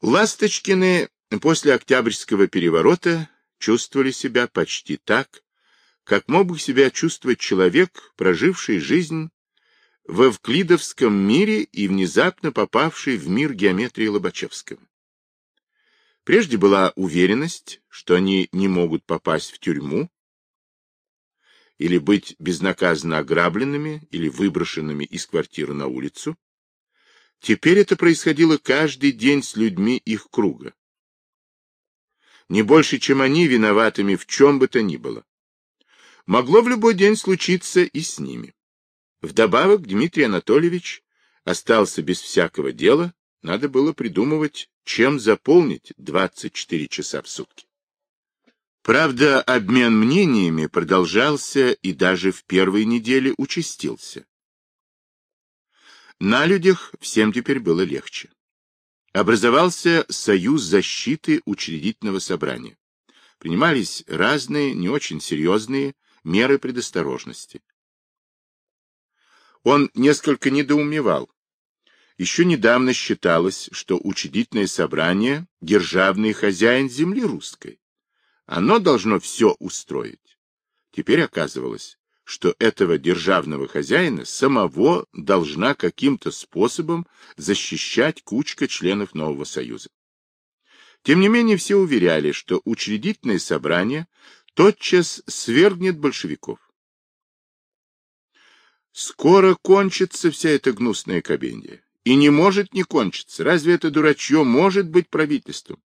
Ласточкины после Октябрьского переворота чувствовали себя почти так, как мог бы себя чувствовать человек, проживший жизнь в эвклидовском мире и внезапно попавший в мир геометрии Лобачевского. Прежде была уверенность, что они не могут попасть в тюрьму или быть безнаказанно ограбленными или выброшенными из квартиры на улицу. Теперь это происходило каждый день с людьми их круга. Не больше, чем они, виноватыми в чем бы то ни было. Могло в любой день случиться и с ними. Вдобавок Дмитрий Анатольевич остался без всякого дела, надо было придумывать, чем заполнить 24 часа в сутки. Правда, обмен мнениями продолжался и даже в первые недели участился. На людях всем теперь было легче. Образовался Союз защиты учредительного собрания. Принимались разные, не очень серьезные меры предосторожности. Он несколько недоумевал. Еще недавно считалось, что учредительное собрание – державный хозяин земли русской. Оно должно все устроить. Теперь оказывалось, что этого державного хозяина самого должна каким-то способом защищать кучка членов нового союза. Тем не менее, все уверяли, что учредительное собрание тотчас свергнет большевиков. Скоро кончится вся эта гнусная кабенья. И не может не кончиться. Разве это дурачье может быть правительством?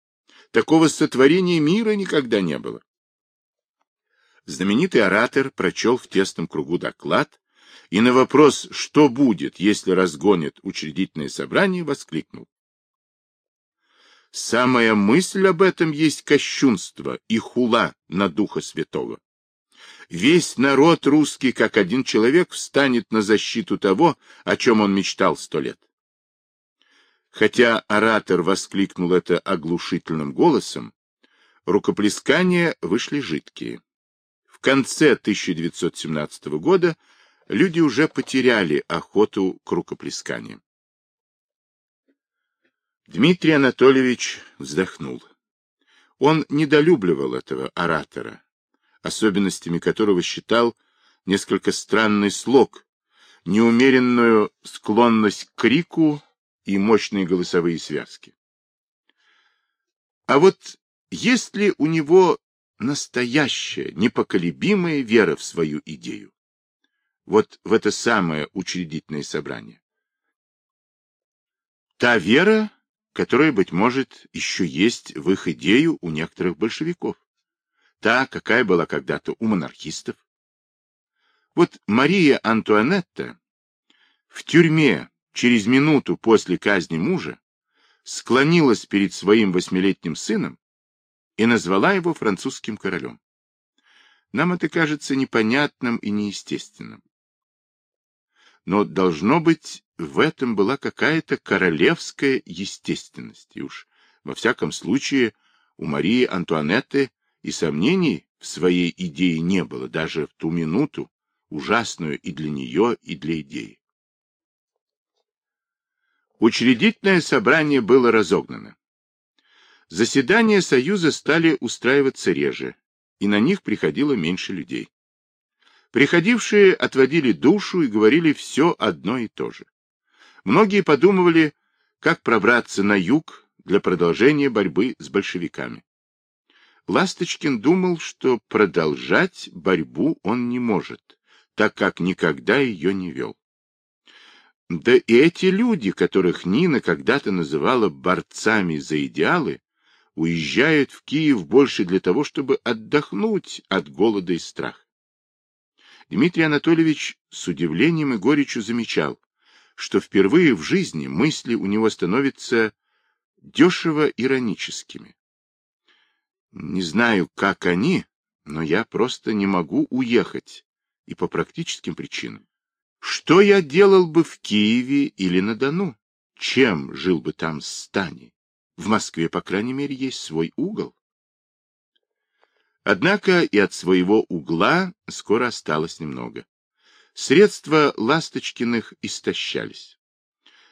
Такого сотворения мира никогда не было. Знаменитый оратор прочел в тесном кругу доклад и на вопрос, что будет, если разгонят учредительное собрание, воскликнул. Самая мысль об этом есть кощунство и хула на Духа Святого. Весь народ русский, как один человек, встанет на защиту того, о чем он мечтал сто лет. Хотя оратор воскликнул это оглушительным голосом, рукоплескания вышли жидкие. В конце 1917 года люди уже потеряли охоту к рукоплесканиям. Дмитрий Анатольевич вздохнул. Он недолюбливал этого оратора, особенностями которого считал несколько странный слог, неумеренную склонность к крику и мощные голосовые связки. А вот есть ли у него настоящая, непоколебимая вера в свою идею. Вот в это самое учредительное собрание. Та вера, которая, быть может, еще есть в их идею у некоторых большевиков. Та, какая была когда-то у монархистов. Вот Мария Антуанетта в тюрьме через минуту после казни мужа склонилась перед своим восьмилетним сыном и назвала его французским королем. Нам это кажется непонятным и неестественным. Но, должно быть, в этом была какая-то королевская естественность, и уж, во всяком случае, у Марии Антуанетты и сомнений в своей идее не было, даже в ту минуту, ужасную и для нее, и для идеи. Учредительное собрание было разогнано. Заседания Союза стали устраиваться реже, и на них приходило меньше людей. Приходившие отводили душу и говорили все одно и то же. Многие подумывали, как пробраться на юг для продолжения борьбы с большевиками. Ласточкин думал, что продолжать борьбу он не может, так как никогда ее не вел. Да и эти люди, которых Нина когда-то называла борцами за идеалы, уезжают в Киев больше для того, чтобы отдохнуть от голода и страха. Дмитрий Анатольевич с удивлением и горечью замечал, что впервые в жизни мысли у него становятся дешево ироническими. Не знаю, как они, но я просто не могу уехать, и по практическим причинам. Что я делал бы в Киеве или на Дону? Чем жил бы там Стани? В Москве, по крайней мере, есть свой угол. Однако и от своего угла скоро осталось немного. Средства Ласточкиных истощались.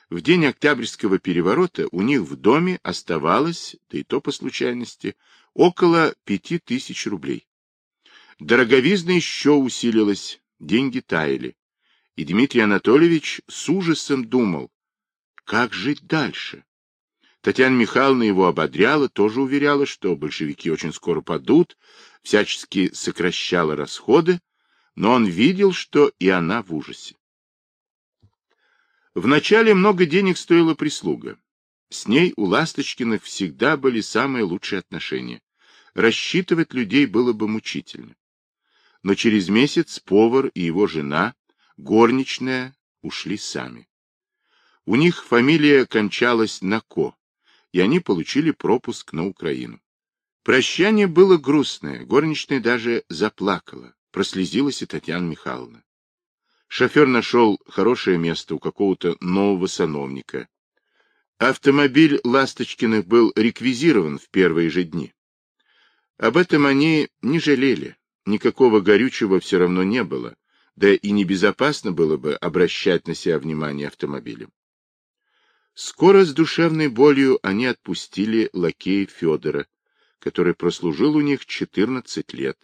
В день Октябрьского переворота у них в доме оставалось, да и то по случайности, около пяти тысяч рублей. Дороговизна еще усилилась, деньги таяли. И Дмитрий Анатольевич с ужасом думал, как жить дальше. Татьяна Михайловна его ободряла, тоже уверяла, что большевики очень скоро падут, всячески сокращала расходы, но он видел, что и она в ужасе. Вначале много денег стоила прислуга. С ней у Ласточкиных всегда были самые лучшие отношения. Рассчитывать людей было бы мучительно. Но через месяц повар и его жена, горничная, ушли сами. У них фамилия кончалась на Ко, и они получили пропуск на Украину. Прощание было грустное, горничная даже заплакала, прослезилась и Татьяна Михайловна. Шофер нашел хорошее место у какого-то нового сановника. Автомобиль Ласточкиных был реквизирован в первые же дни. Об этом они не жалели, никакого горючего все равно не было, да и небезопасно было бы обращать на себя внимание автомобилем. Скоро с душевной болью они отпустили лакея Федора, который прослужил у них 14 лет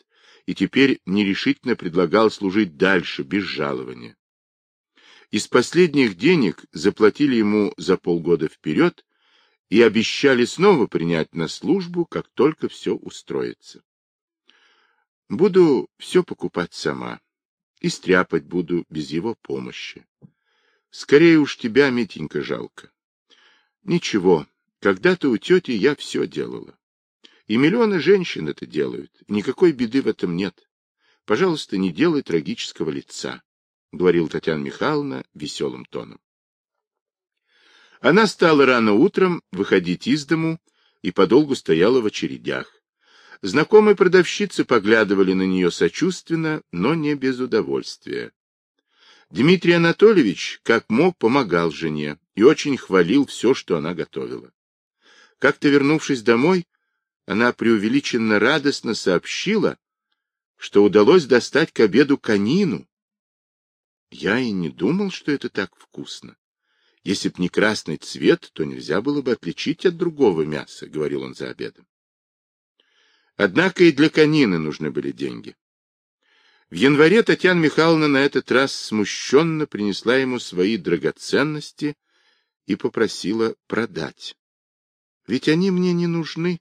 и теперь нерешительно предлагал служить дальше, без жалования. Из последних денег заплатили ему за полгода вперед и обещали снова принять на службу, как только все устроится. Буду все покупать сама и стряпать буду без его помощи. Скорее уж тебя, Митенька, жалко. Ничего, когда-то у тети я все делала. И миллионы женщин это делают. Никакой беды в этом нет. Пожалуйста, не делай трагического лица, — говорил Татьяна Михайловна веселым тоном. Она стала рано утром выходить из дому и подолгу стояла в очередях. Знакомые продавщицы поглядывали на нее сочувственно, но не без удовольствия. Дмитрий Анатольевич, как мог, помогал жене и очень хвалил все, что она готовила. Как-то вернувшись домой, она преувеличенно радостно сообщила, что удалось достать к обеду конину. Я и не думал, что это так вкусно. Если б не красный цвет, то нельзя было бы отличить от другого мяса, — говорил он за обедом. Однако и для конины нужны были деньги. В январе Татьяна Михайловна на этот раз смущенно принесла ему свои драгоценности и попросила продать. Ведь они мне не нужны.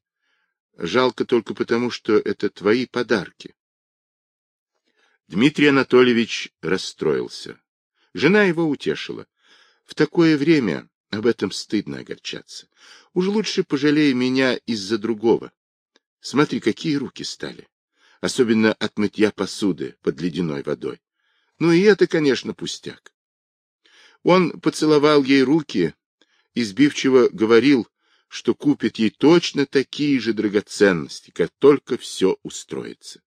Жалко только потому, что это твои подарки. Дмитрий Анатольевич расстроился. Жена его утешила. В такое время об этом стыдно огорчаться. Уж лучше пожалей меня из-за другого. Смотри, какие руки стали особенно от мытья посуды под ледяной водой. Ну и это, конечно, пустяк. Он поцеловал ей руки и сбивчиво говорил, что купит ей точно такие же драгоценности, как только все устроится.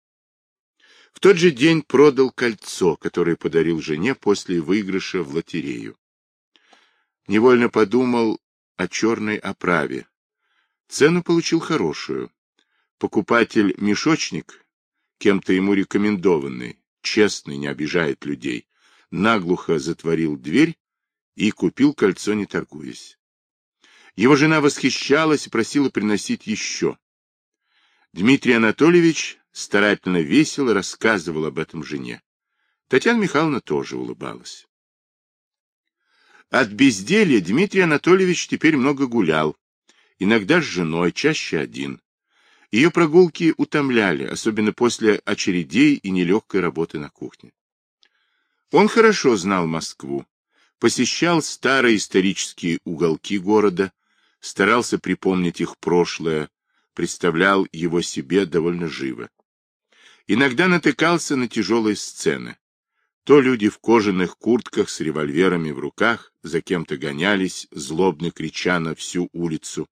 В тот же день продал кольцо, которое подарил жене после выигрыша в лотерею. Невольно подумал о черной оправе. Цену получил хорошую. Покупатель-мешочник кем-то ему рекомендованный, честный, не обижает людей, наглухо затворил дверь и купил кольцо, не торгуясь. Его жена восхищалась и просила приносить еще. Дмитрий Анатольевич старательно весело рассказывал об этом жене. Татьяна Михайловна тоже улыбалась. От безделья Дмитрий Анатольевич теперь много гулял, иногда с женой, чаще один. Ее прогулки утомляли, особенно после очередей и нелегкой работы на кухне. Он хорошо знал Москву, посещал старые исторические уголки города, старался припомнить их прошлое, представлял его себе довольно живо. Иногда натыкался на тяжелые сцены. То люди в кожаных куртках с револьверами в руках за кем-то гонялись, злобно крича на всю улицу,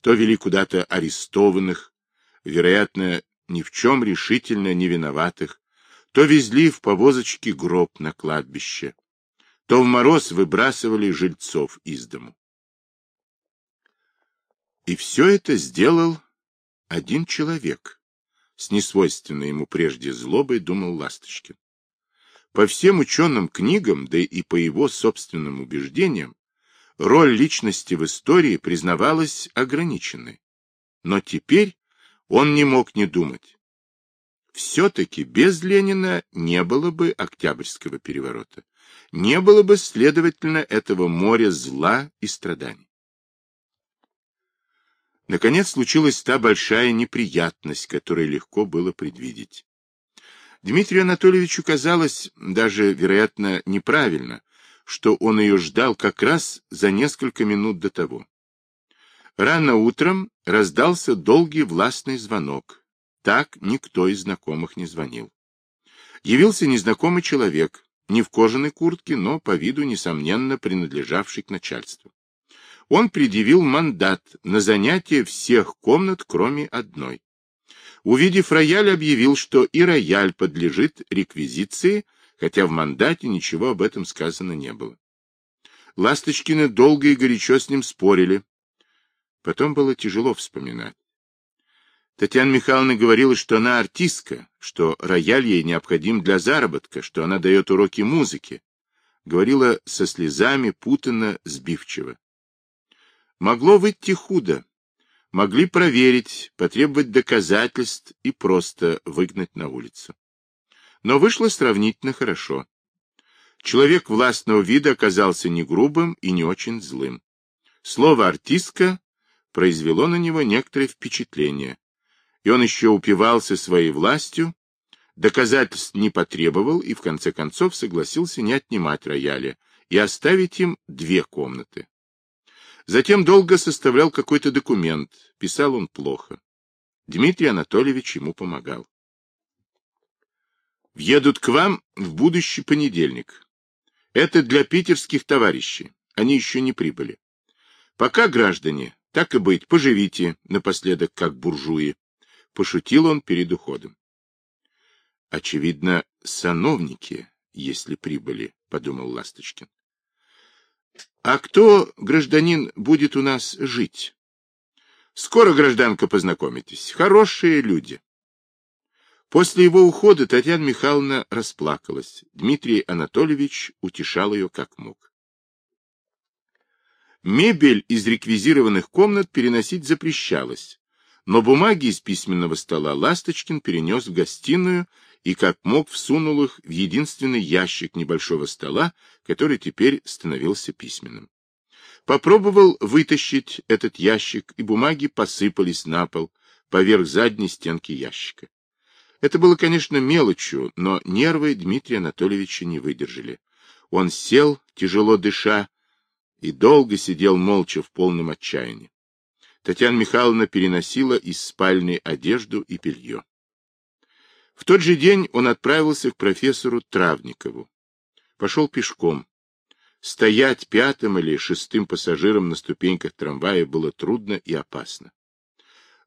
то вели куда-то арестованных, вероятно, ни в чем решительно не виноватых, то везли в повозочке гроб на кладбище, то в мороз выбрасывали жильцов из дому. И все это сделал один человек. С несвойственной ему прежде злобой думал Ласточкин. По всем ученым книгам, да и по его собственным убеждениям, роль личности в истории признавалась ограниченной. Но теперь он не мог не думать. Все-таки без Ленина не было бы Октябрьского переворота. Не было бы, следовательно, этого моря зла и страданий. Наконец случилась та большая неприятность, которую легко было предвидеть. Дмитрию Анатольевичу казалось, даже, вероятно, неправильно, что он ее ждал как раз за несколько минут до того. Рано утром раздался долгий властный звонок. Так никто из знакомых не звонил. Явился незнакомый человек, не в кожаной куртке, но по виду, несомненно, принадлежавший к начальству. Он предъявил мандат на занятие всех комнат, кроме одной. Увидев рояль, объявил, что и рояль подлежит реквизиции, хотя в мандате ничего об этом сказано не было. Ласточкины долго и горячо с ним спорили. Потом было тяжело вспоминать. Татьяна Михайловна говорила, что она артистка, что рояль ей необходим для заработка, что она дает уроки музыки. Говорила со слезами, путанно, сбивчиво. Могло выйти худо. Могли проверить, потребовать доказательств и просто выгнать на улицу. Но вышло сравнительно хорошо. Человек властного вида оказался не грубым и не очень злым. Слово «артистка» произвело на него некоторое впечатление, и он еще упивался своей властью, доказательств не потребовал и в конце концов согласился не отнимать рояля и оставить им две комнаты. Затем долго составлял какой-то документ, писал он плохо. Дмитрий Анатольевич ему помогал. Въедут к вам в будущий понедельник. Это для питерских товарищей. Они еще не прибыли. Пока, граждане, так и быть, поживите напоследок, как буржуи. Пошутил он перед уходом. Очевидно, сановники, если прибыли, подумал Ласточкин. А кто, гражданин, будет у нас жить? Скоро, гражданка, познакомитесь. Хорошие люди. После его ухода Татьяна Михайловна расплакалась. Дмитрий Анатольевич утешал ее как мог. Мебель из реквизированных комнат переносить запрещалось, но бумаги из письменного стола Ласточкин перенес в гостиную и как мог всунул их в единственный ящик небольшого стола, который теперь становился письменным. Попробовал вытащить этот ящик, и бумаги посыпались на пол, поверх задней стенки ящика. Это было, конечно, мелочью, но нервы Дмитрия Анатольевича не выдержали. Он сел, тяжело дыша, и долго сидел молча в полном отчаянии. Татьяна Михайловна переносила из спальни одежду и белье. В тот же день он отправился к профессору Травникову. Пошел пешком. Стоять пятым или шестым пассажиром на ступеньках трамвая было трудно и опасно.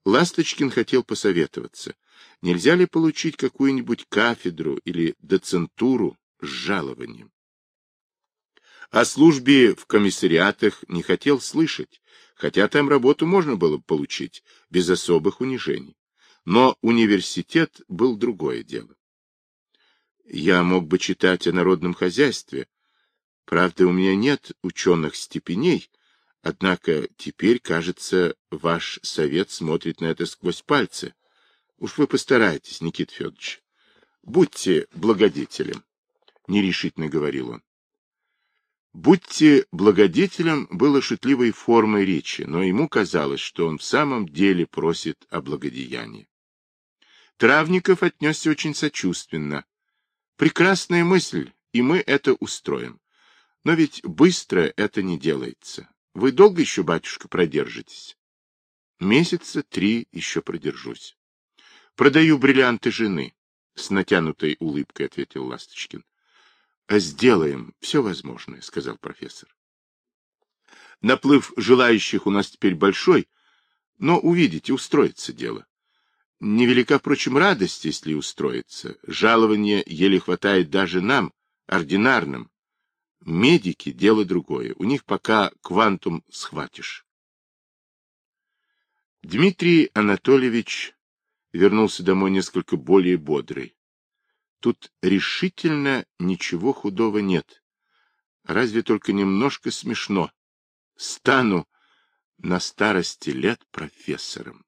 Ласточкин хотел посоветоваться, нельзя ли получить какую-нибудь кафедру или доцентуру с жалованием. О службе в комиссариатах не хотел слышать, хотя там работу можно было получить без особых унижений. Но университет был другое дело. Я мог бы читать о народном хозяйстве. Правда, у меня нет ученых степеней, однако теперь, кажется, ваш совет смотрит на это сквозь пальцы. Уж вы постарайтесь, Никита Федорович. Будьте благодетелем, — нерешительно говорил он. Будьте благодетелем было шутливой формой речи, но ему казалось, что он в самом деле просит о благодеянии. Травников отнесся очень сочувственно. Прекрасная мысль, и мы это устроим. Но ведь быстро это не делается. Вы долго еще, батюшка, продержитесь? Месяца три еще продержусь. Продаю бриллианты жены, с натянутой улыбкой ответил Ласточкин. Сделаем все возможное, сказал профессор. Наплыв желающих у нас теперь большой, но увидите, устроится дело. Невелика, впрочем, радость, если устроиться. Жалования еле хватает даже нам, ординарным. Медики — дело другое. У них пока квантум схватишь. Дмитрий Анатольевич вернулся домой несколько более бодрый. Тут решительно ничего худого нет. Разве только немножко смешно. стану на старости лет профессором.